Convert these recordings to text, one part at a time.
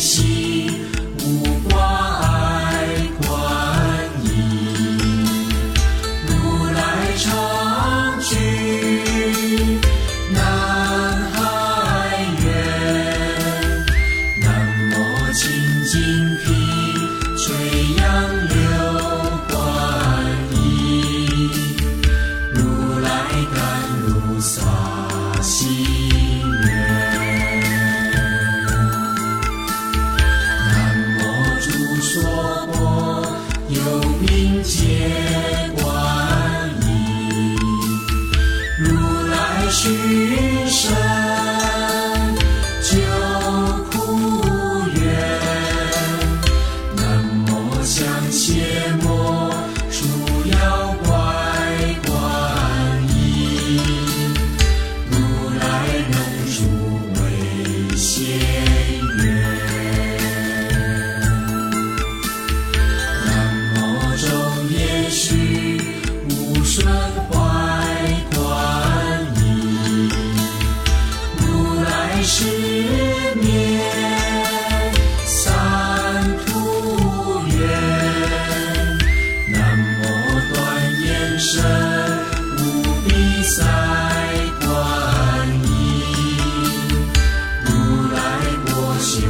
心。she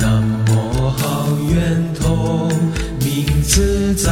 南无号圆通名自在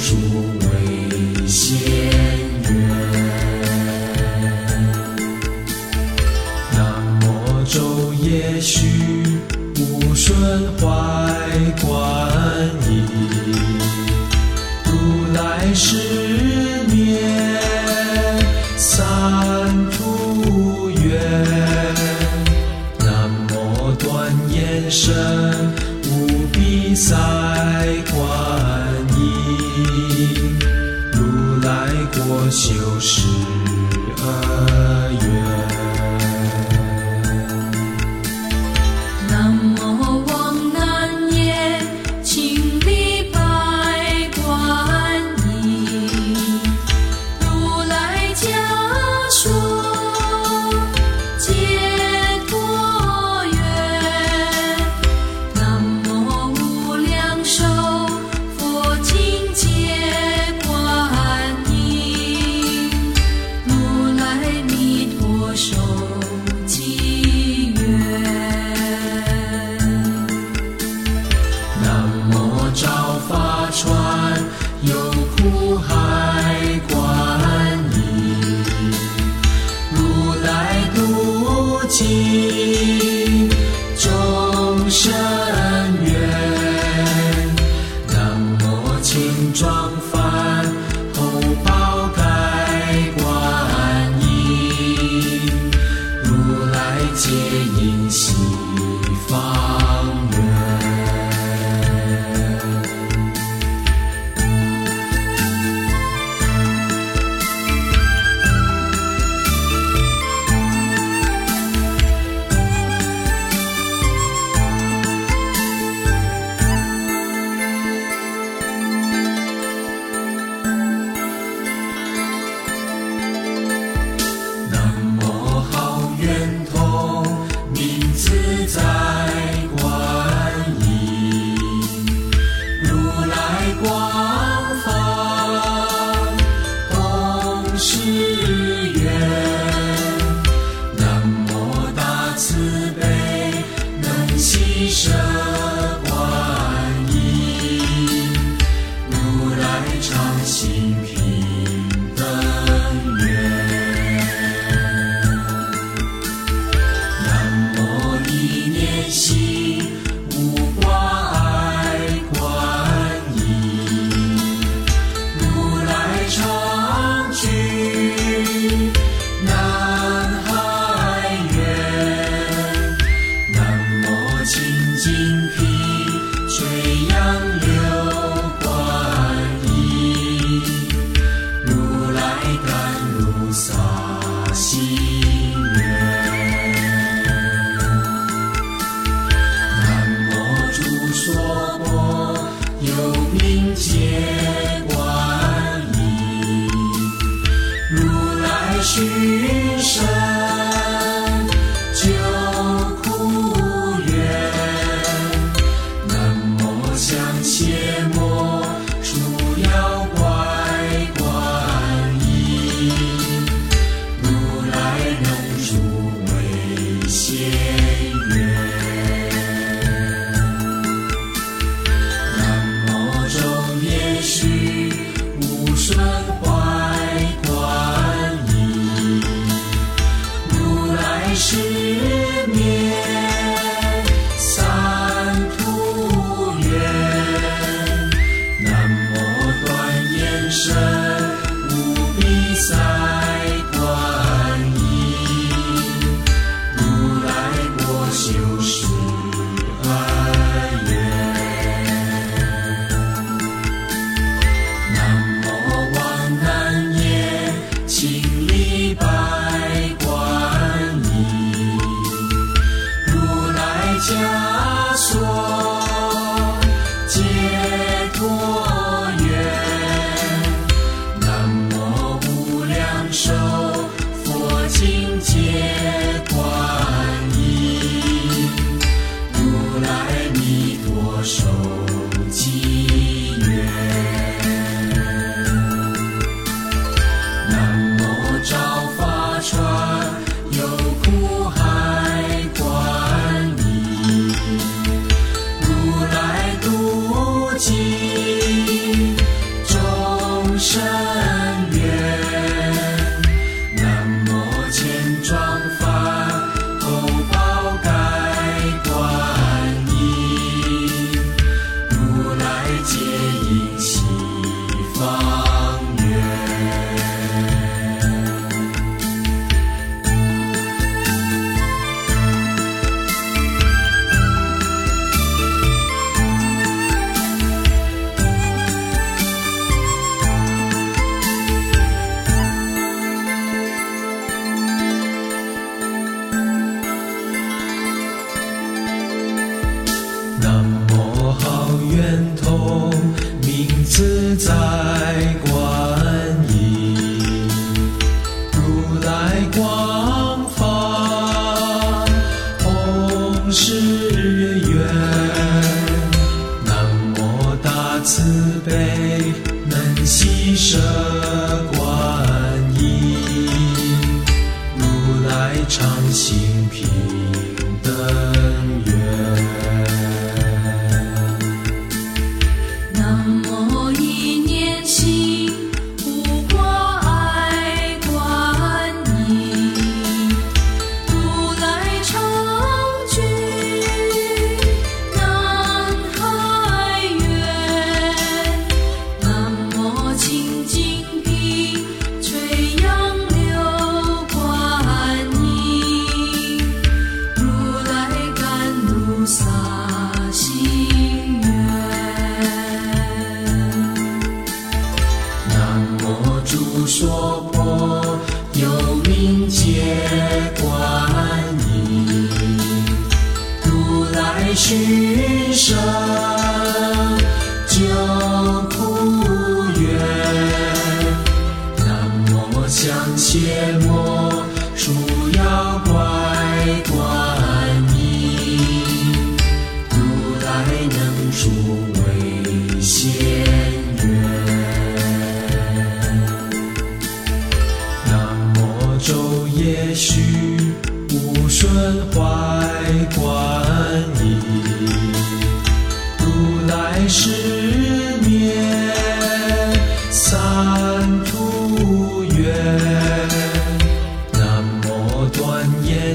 诸为先缘南无咒夜虚无顺化。我就是。壮发 sim 比禅心。无香切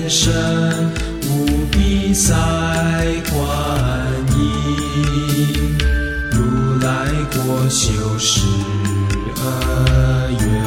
身无比塞观音，如来国修十二愿。